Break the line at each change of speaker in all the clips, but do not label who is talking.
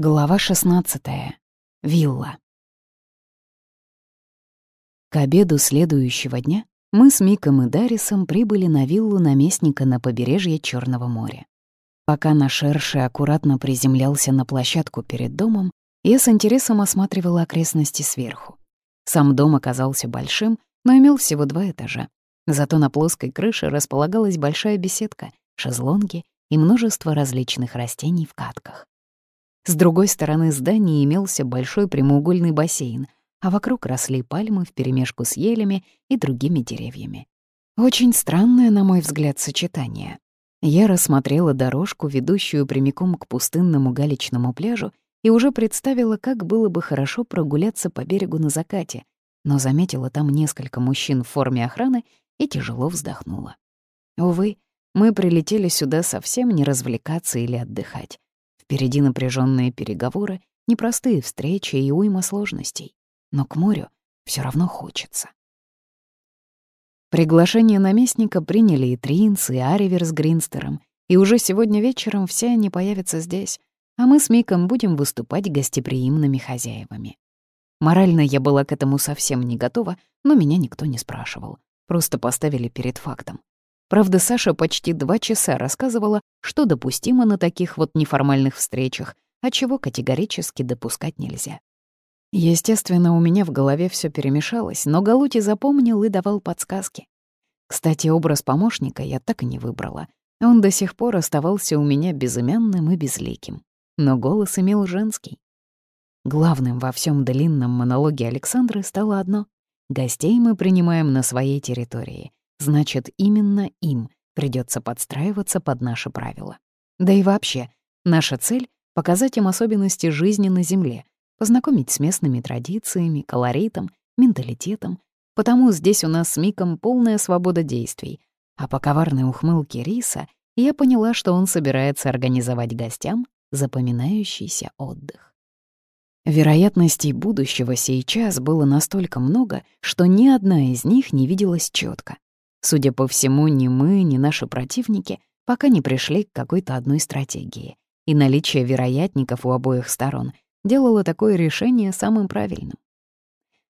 Глава 16. Вилла. К обеду следующего дня мы с Миком и Дарисом прибыли на виллу наместника на побережье Черного моря. Пока наш Эрши аккуратно приземлялся на площадку перед домом, я с интересом осматривала окрестности сверху. Сам дом оказался большим, но имел всего два этажа. Зато на плоской крыше располагалась большая беседка, шезлонги и множество различных растений в катках. С другой стороны здания имелся большой прямоугольный бассейн, а вокруг росли пальмы вперемешку с елями и другими деревьями. Очень странное, на мой взгляд, сочетание. Я рассмотрела дорожку, ведущую прямиком к пустынному галечному пляжу, и уже представила, как было бы хорошо прогуляться по берегу на закате, но заметила там несколько мужчин в форме охраны и тяжело вздохнула. Увы, мы прилетели сюда совсем не развлекаться или отдыхать. Впереди напряженные переговоры, непростые встречи и уйма сложностей. Но к морю все равно хочется. Приглашение наместника приняли и Тринс, и Аривер с Гринстером, и уже сегодня вечером все они появятся здесь, а мы с Миком будем выступать гостеприимными хозяевами. Морально я была к этому совсем не готова, но меня никто не спрашивал. Просто поставили перед фактом. Правда, Саша почти два часа рассказывала, что допустимо на таких вот неформальных встречах, а чего категорически допускать нельзя. Естественно, у меня в голове все перемешалось, но Галути запомнил и давал подсказки. Кстати, образ помощника я так и не выбрала. Он до сих пор оставался у меня безымянным и безликим. Но голос имел женский. Главным во всем длинном монологе Александры стало одно — гостей мы принимаем на своей территории, значит, именно им придется подстраиваться под наши правила. Да и вообще, наша цель — показать им особенности жизни на Земле, познакомить с местными традициями, колоритом, менталитетом, потому здесь у нас с Миком полная свобода действий, а по коварной ухмылке Риса я поняла, что он собирается организовать гостям запоминающийся отдых. Вероятностей будущего сейчас было настолько много, что ни одна из них не виделась четко. Судя по всему, ни мы, ни наши противники пока не пришли к какой-то одной стратегии, и наличие вероятников у обоих сторон делало такое решение самым правильным.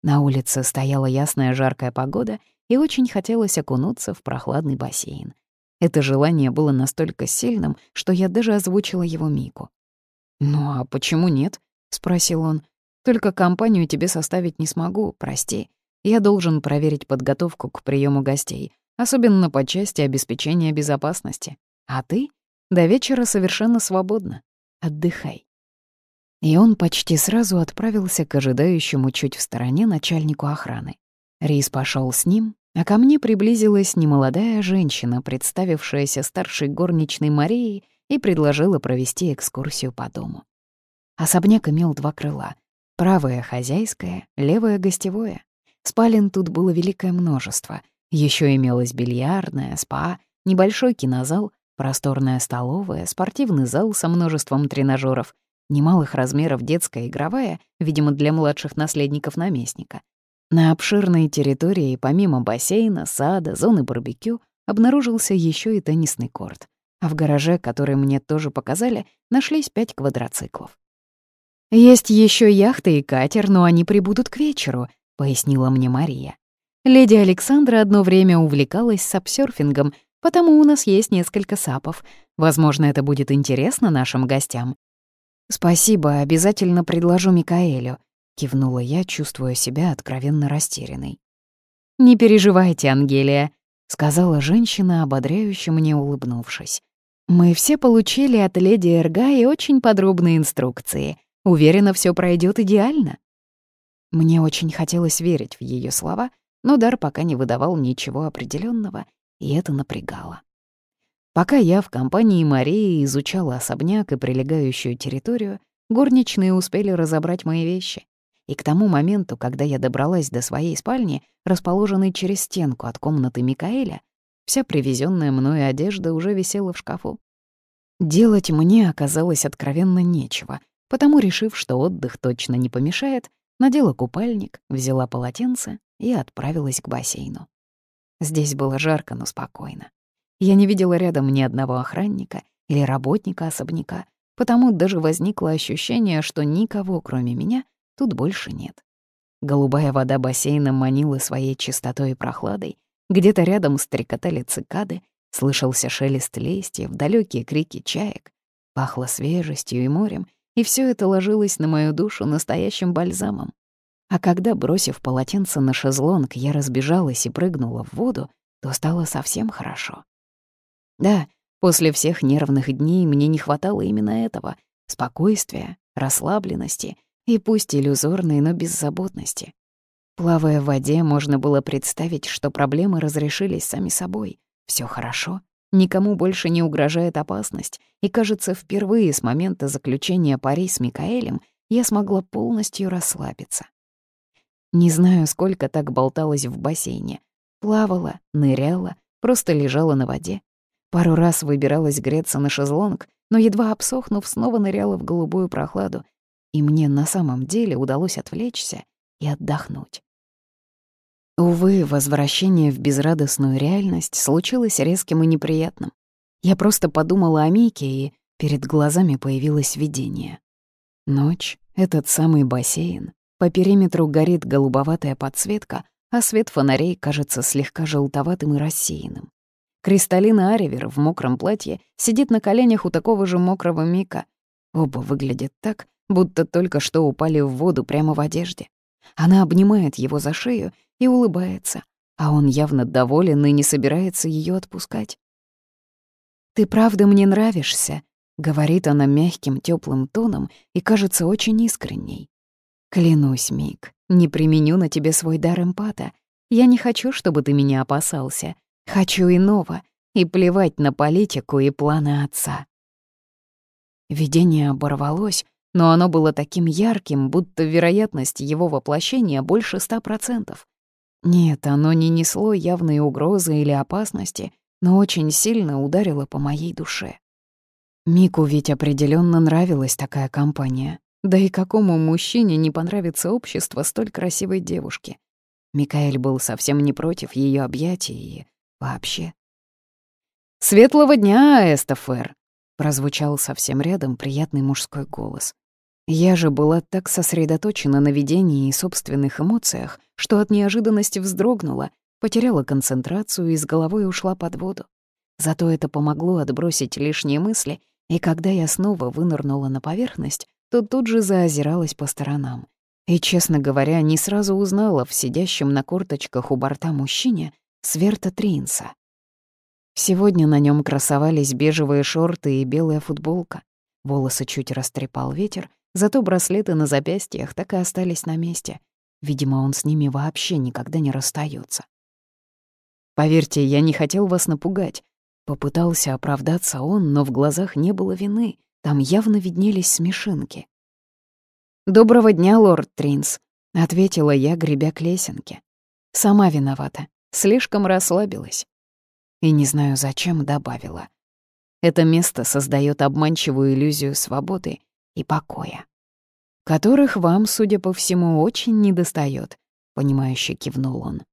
На улице стояла ясная жаркая погода, и очень хотелось окунуться в прохладный бассейн. Это желание было настолько сильным, что я даже озвучила его Мику. «Ну а почему нет?» — спросил он. «Только компанию тебе составить не смогу, прости. Я должен проверить подготовку к приему гостей, особенно по части обеспечения безопасности. А ты до вечера совершенно свободна. Отдыхай. И он почти сразу отправился к ожидающему чуть в стороне начальнику охраны. Рис пошел с ним, а ко мне приблизилась немолодая женщина, представившаяся старшей горничной Марией, и предложила провести экскурсию по дому. Особняк имел два крыла — правое — хозяйское, левое — гостевое. Спален тут было великое множество. Еще имелась бильярдная, спа, небольшой кинозал, просторная столовая, спортивный зал со множеством тренажеров, немалых размеров детская игровая, видимо, для младших наследников наместника. На обширной территории, помимо бассейна, сада, зоны барбекю, обнаружился еще и теннисный корт. А в гараже, который мне тоже показали, нашлись пять квадроциклов. Есть еще яхта и катер, но они прибудут к вечеру, — пояснила мне Мария. «Леди Александра одно время увлекалась сапсёрфингом, потому у нас есть несколько сапов. Возможно, это будет интересно нашим гостям». «Спасибо, обязательно предложу Микаэлю», — кивнула я, чувствуя себя откровенно растерянной. «Не переживайте, Ангелия», — сказала женщина, ободряюще мне улыбнувшись. «Мы все получили от леди Эрга и очень подробные инструкции. Уверена, все пройдет идеально». Мне очень хотелось верить в ее слова, но дар пока не выдавал ничего определенного, и это напрягало. Пока я в компании Марии изучала особняк и прилегающую территорию, горничные успели разобрать мои вещи. И к тому моменту, когда я добралась до своей спальни, расположенной через стенку от комнаты Микаэля, вся привезенная мною одежда уже висела в шкафу. Делать мне оказалось откровенно нечего, потому, решив, что отдых точно не помешает, надела купальник, взяла полотенце и отправилась к бассейну. Здесь было жарко, но спокойно. Я не видела рядом ни одного охранника или работника особняка, потому даже возникло ощущение, что никого, кроме меня, тут больше нет. Голубая вода бассейна манила своей чистотой и прохладой, где-то рядом стрекотали цикады, слышался шелест листьев, далекие крики чаек, пахло свежестью и морем, и все это ложилось на мою душу настоящим бальзамом. А когда, бросив полотенце на шезлонг, я разбежалась и прыгнула в воду, то стало совсем хорошо. Да, после всех нервных дней мне не хватало именно этого — спокойствия, расслабленности и пусть иллюзорной, но беззаботности. Плавая в воде, можно было представить, что проблемы разрешились сами собой. Все хорошо, никому больше не угрожает опасность, и, кажется, впервые с момента заключения пари с Микаэлем я смогла полностью расслабиться. Не знаю, сколько так болталась в бассейне. Плавала, ныряла, просто лежала на воде. Пару раз выбиралась греться на шезлонг, но едва обсохнув, снова ныряла в голубую прохладу. И мне на самом деле удалось отвлечься и отдохнуть. Увы, возвращение в безрадостную реальность случилось резким и неприятным. Я просто подумала о Мике, и перед глазами появилось видение. Ночь, этот самый бассейн, по периметру горит голубоватая подсветка, а свет фонарей кажется слегка желтоватым и рассеянным. Кристаллина Аривер в мокром платье сидит на коленях у такого же мокрого Мика. Оба выглядят так, будто только что упали в воду прямо в одежде. Она обнимает его за шею и улыбается, а он явно доволен и не собирается ее отпускать. «Ты правда мне нравишься», — говорит она мягким, теплым тоном и кажется очень искренней. Клянусь, Мик, не применю на тебе свой дар эмпата. Я не хочу, чтобы ты меня опасался. Хочу иного, и плевать на политику и планы отца. Видение оборвалось, но оно было таким ярким, будто вероятность его воплощения больше ста процентов. Нет, оно не несло явной угрозы или опасности, но очень сильно ударило по моей душе. Мику ведь определенно нравилась такая компания. Да и какому мужчине не понравится общество столь красивой девушки? Микаэль был совсем не против ее объятий и вообще. «Светлого дня, Эстафер!» — прозвучал совсем рядом приятный мужской голос. Я же была так сосредоточена на видении и собственных эмоциях, что от неожиданности вздрогнула, потеряла концентрацию и с головой ушла под воду. Зато это помогло отбросить лишние мысли, и когда я снова вынырнула на поверхность, то тут же заозиралась по сторонам. И, честно говоря, не сразу узнала в сидящем на корточках у борта мужчине Сверта Тринса. Сегодня на нем красовались бежевые шорты и белая футболка. Волосы чуть растрепал ветер, зато браслеты на запястьях так и остались на месте. Видимо, он с ними вообще никогда не расстается. «Поверьте, я не хотел вас напугать». Попытался оправдаться он, но в глазах не было вины, там явно виднелись смешинки. «Доброго дня, лорд Тринс», — ответила я, гребя к лесенке. «Сама виновата. Слишком расслабилась». И не знаю, зачем добавила. Это место создает обманчивую иллюзию свободы и покоя, которых вам, судя по всему, очень недостает, понимающе кивнул он.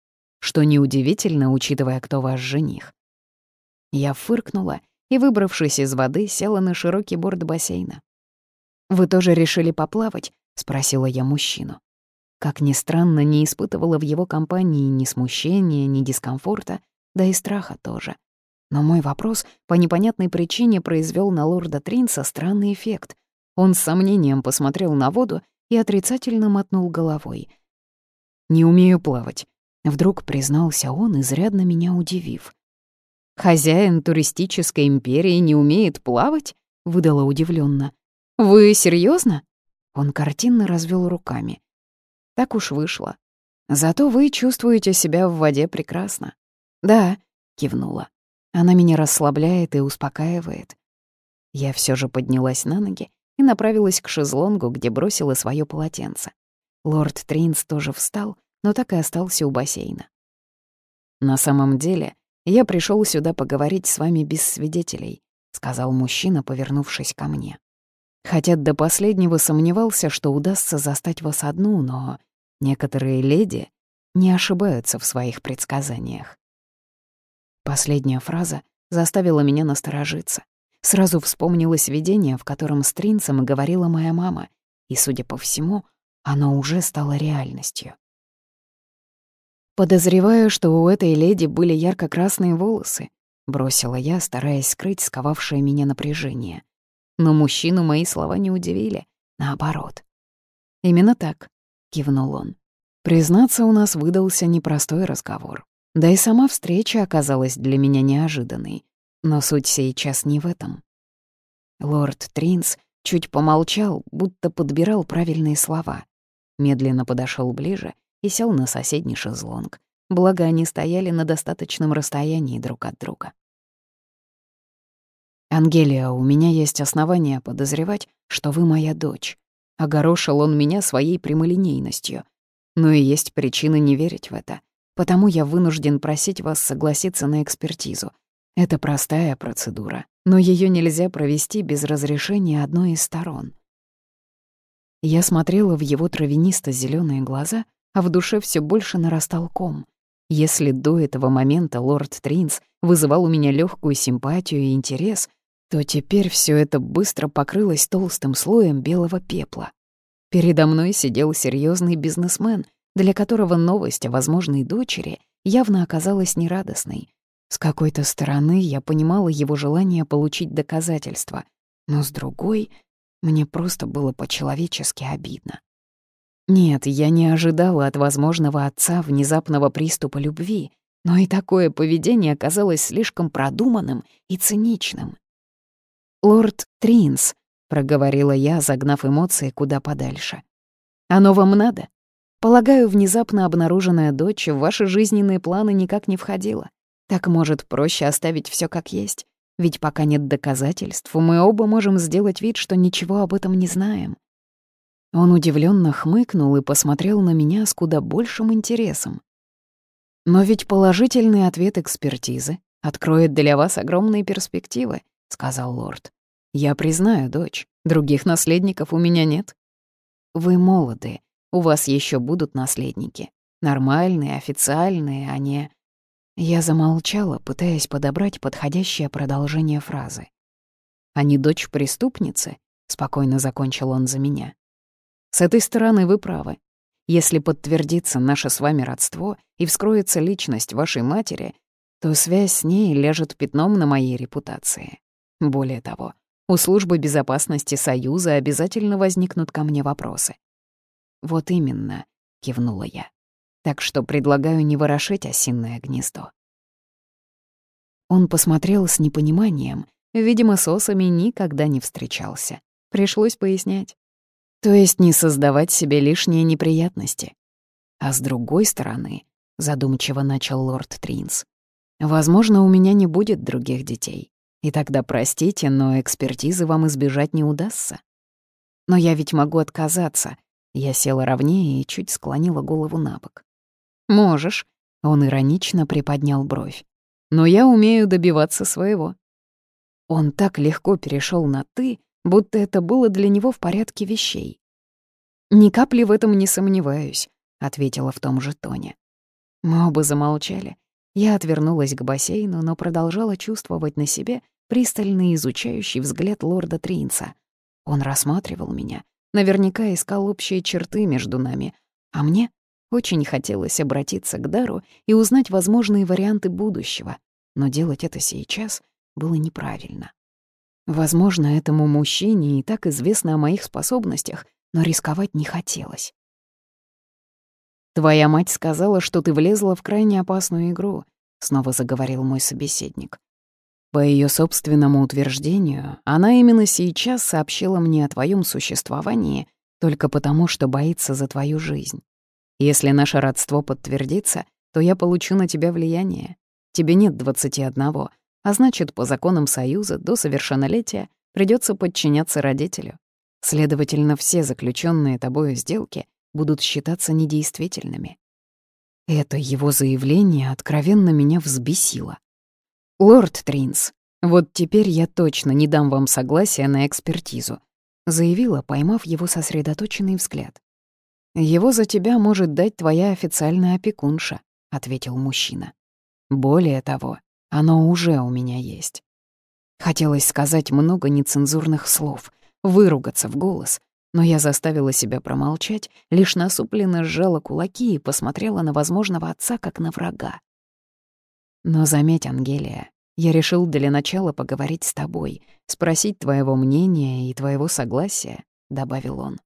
Что неудивительно, учитывая, кто ваш жених. Я фыркнула и, выбравшись из воды, села на широкий борт бассейна. «Вы тоже решили поплавать?» — спросила я мужчину. Как ни странно, не испытывала в его компании ни смущения, ни дискомфорта, да и страха тоже. Но мой вопрос по непонятной причине произвел на лорда Тринса странный эффект. Он с сомнением посмотрел на воду и отрицательно мотнул головой. «Не умею плавать», — вдруг признался он, изрядно меня удивив. «Хозяин туристической империи не умеет плавать?» — выдала удивленно. «Вы серьезно? Он картинно развел руками. «Так уж вышло. Зато вы чувствуете себя в воде прекрасно». «Да», — кивнула. «Она меня расслабляет и успокаивает». Я все же поднялась на ноги и направилась к шезлонгу, где бросила свое полотенце. Лорд Тринс тоже встал, но так и остался у бассейна. На самом деле, «Я пришел сюда поговорить с вами без свидетелей», — сказал мужчина, повернувшись ко мне. Хотя до последнего сомневался, что удастся застать вас одну, но некоторые леди не ошибаются в своих предсказаниях. Последняя фраза заставила меня насторожиться. Сразу вспомнилось видение, в котором с Тринцем говорила моя мама, и, судя по всему, оно уже стало реальностью. «Подозреваю, что у этой леди были ярко-красные волосы», — бросила я, стараясь скрыть сковавшее меня напряжение. Но мужчину мои слова не удивили, наоборот. «Именно так», — кивнул он. «Признаться, у нас выдался непростой разговор. Да и сама встреча оказалась для меня неожиданной. Но суть сейчас не в этом». Лорд Тринс чуть помолчал, будто подбирал правильные слова. Медленно подошел ближе и сел на соседний шезлонг. Благо, они стояли на достаточном расстоянии друг от друга. «Ангелия, у меня есть основания подозревать, что вы моя дочь». Огорошил он меня своей прямолинейностью. Но и есть причины не верить в это. Потому я вынужден просить вас согласиться на экспертизу. Это простая процедура, но ее нельзя провести без разрешения одной из сторон. Я смотрела в его травянисто зеленые глаза, а в душе все больше нарастал ком. Если до этого момента лорд Тринс вызывал у меня легкую симпатию и интерес, то теперь все это быстро покрылось толстым слоем белого пепла. Передо мной сидел серьезный бизнесмен, для которого новость о возможной дочери явно оказалась нерадостной. С какой-то стороны я понимала его желание получить доказательства, но с другой мне просто было по-человечески обидно. Нет, я не ожидала от возможного отца внезапного приступа любви, но и такое поведение оказалось слишком продуманным и циничным. «Лорд Тринс», — проговорила я, загнав эмоции куда подальше. «Оно вам надо? Полагаю, внезапно обнаруженная дочь в ваши жизненные планы никак не входила. Так, может, проще оставить все как есть? Ведь пока нет доказательств, мы оба можем сделать вид, что ничего об этом не знаем. Он удивленно хмыкнул и посмотрел на меня с куда большим интересом. «Но ведь положительный ответ экспертизы откроет для вас огромные перспективы», — сказал лорд. «Я признаю, дочь, других наследников у меня нет. Вы молоды, у вас еще будут наследники. Нормальные, официальные, а не...» Я замолчала, пытаясь подобрать подходящее продолжение фразы. «А не дочь преступницы?» — спокойно закончил он за меня. «С этой стороны вы правы. Если подтвердится наше с вами родство и вскроется личность вашей матери, то связь с ней ляжет пятном на моей репутации. Более того, у службы безопасности Союза обязательно возникнут ко мне вопросы. «Вот именно», — кивнула я так что предлагаю не ворошить осинное гнездо. Он посмотрел с непониманием, видимо, с осами никогда не встречался. Пришлось пояснять. То есть не создавать себе лишние неприятности. А с другой стороны, задумчиво начал лорд Тринс, возможно, у меня не будет других детей. И тогда, простите, но экспертизы вам избежать не удастся. Но я ведь могу отказаться. Я села ровнее и чуть склонила голову на бок. «Можешь», — он иронично приподнял бровь. «Но я умею добиваться своего». Он так легко перешел на «ты», будто это было для него в порядке вещей. «Ни капли в этом не сомневаюсь», — ответила в том же тоне. Мы оба замолчали. Я отвернулась к бассейну, но продолжала чувствовать на себе пристальный изучающий взгляд лорда Тринца. Он рассматривал меня, наверняка искал общие черты между нами, а мне очень хотелось обратиться к Дару и узнать возможные варианты будущего, но делать это сейчас было неправильно. Возможно, этому мужчине и так известно о моих способностях, но рисковать не хотелось. «Твоя мать сказала, что ты влезла в крайне опасную игру», — снова заговорил мой собеседник. По ее собственному утверждению, она именно сейчас сообщила мне о твоем существовании только потому, что боится за твою жизнь. Если наше родство подтвердится, то я получу на тебя влияние. Тебе нет двадцати одного, а значит, по законам Союза до совершеннолетия придется подчиняться родителю. Следовательно, все заключенные тобою сделки будут считаться недействительными. Это его заявление откровенно меня взбесило. «Лорд Тринс, вот теперь я точно не дам вам согласия на экспертизу», заявила, поймав его сосредоточенный взгляд. «Его за тебя может дать твоя официальная опекунша», — ответил мужчина. «Более того, оно уже у меня есть». Хотелось сказать много нецензурных слов, выругаться в голос, но я заставила себя промолчать, лишь насупленно сжала кулаки и посмотрела на возможного отца как на врага. Но заметь, Ангелия, я решил для начала поговорить с тобой, спросить твоего мнения и твоего согласия, — добавил он.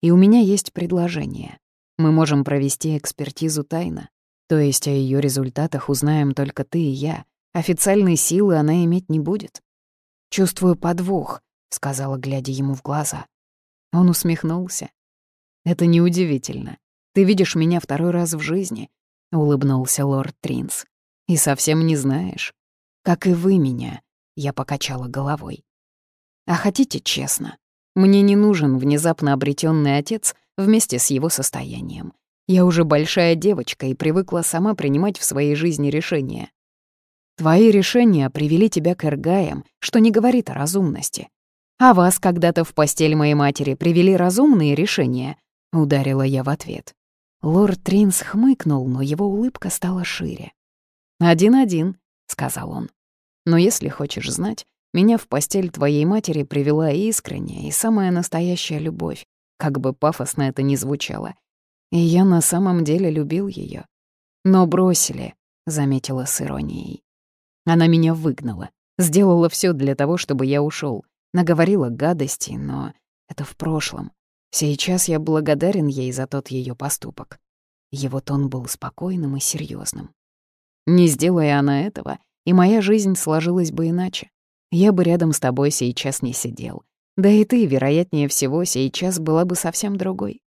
И у меня есть предложение. Мы можем провести экспертизу тайно, то есть о ее результатах узнаем только ты и я. Официальной силы она иметь не будет. «Чувствую подвох», — сказала, глядя ему в глаза. Он усмехнулся. «Это неудивительно. Ты видишь меня второй раз в жизни», — улыбнулся лорд Тринс. «И совсем не знаешь. Как и вы меня», — я покачала головой. «А хотите честно? Мне не нужен внезапно обретенный отец вместе с его состоянием. Я уже большая девочка и привыкла сама принимать в своей жизни решения. Твои решения привели тебя к эргаям, что не говорит о разумности. А вас когда-то в постель моей матери привели разумные решения, ударила я в ответ. Лорд Тринс хмыкнул, но его улыбка стала шире. «Один-один», — сказал он. «Но если хочешь знать, меня в постель твоей матери привела искренняя и самая настоящая любовь, как бы пафосно это ни звучало. И я на самом деле любил ее. Но бросили, заметила с иронией. Она меня выгнала, сделала все для того, чтобы я ушел, наговорила гадости, но это в прошлом. Сейчас я благодарен ей за тот ее поступок. Его тон был спокойным и серьезным. Не сделая она этого, и моя жизнь сложилась бы иначе. Я бы рядом с тобой сейчас не сидел. Да и ты, вероятнее всего, сейчас была бы совсем другой.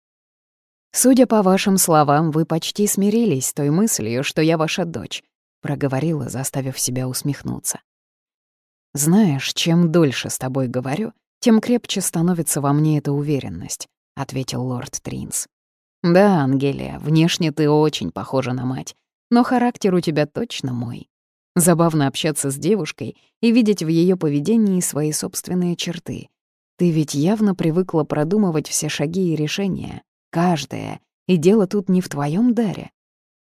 «Судя по вашим словам, вы почти смирились с той мыслью, что я ваша дочь», — проговорила, заставив себя усмехнуться. «Знаешь, чем дольше с тобой говорю, тем крепче становится во мне эта уверенность», — ответил лорд Тринс. «Да, Ангелия, внешне ты очень похожа на мать, но характер у тебя точно мой. Забавно общаться с девушкой и видеть в ее поведении свои собственные черты. Ты ведь явно привыкла продумывать все шаги и решения, каждое, и дело тут не в твоем даре.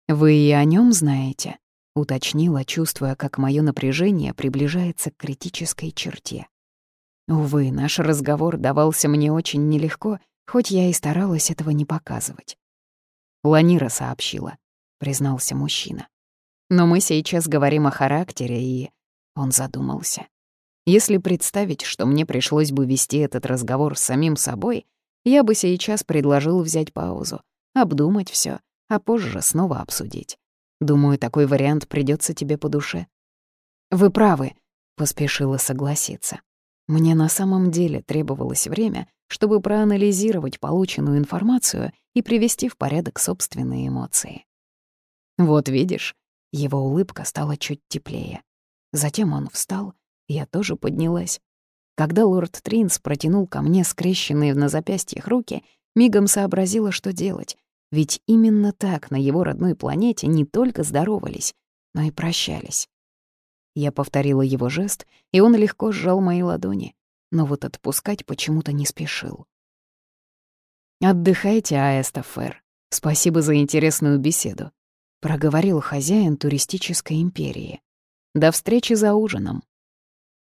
Вы и о нем знаете, уточнила, чувствуя, как мое напряжение приближается к критической черте. Увы, наш разговор давался мне очень нелегко, хоть я и старалась этого не показывать. Ланира сообщила, признался мужчина. Но мы сейчас говорим о характере, и... Он задумался. Если представить, что мне пришлось бы вести этот разговор с самим собой, я бы сейчас предложил взять паузу, обдумать все, а позже снова обсудить. Думаю, такой вариант придется тебе по душе. Вы правы, поспешила согласиться. Мне на самом деле требовалось время, чтобы проанализировать полученную информацию и привести в порядок собственные эмоции. Вот видишь, его улыбка стала чуть теплее. Затем он встал, я тоже поднялась. Когда лорд Тринс протянул ко мне скрещенные на запястьях руки, мигом сообразила, что делать. Ведь именно так на его родной планете не только здоровались, но и прощались. Я повторила его жест, и он легко сжал мои ладони, но вот отпускать почему-то не спешил. «Отдыхайте, Аэстафер. Спасибо за интересную беседу», — проговорил хозяин туристической империи. «До встречи за ужином».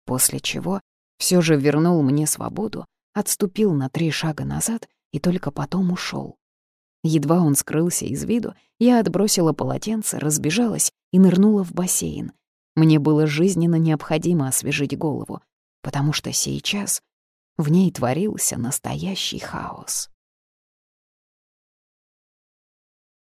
После чего все же вернул мне свободу, отступил на три шага назад и только потом ушел. Едва он скрылся из виду, я отбросила полотенце, разбежалась и нырнула в бассейн. Мне было жизненно необходимо освежить голову, потому что сейчас в ней творился настоящий хаос.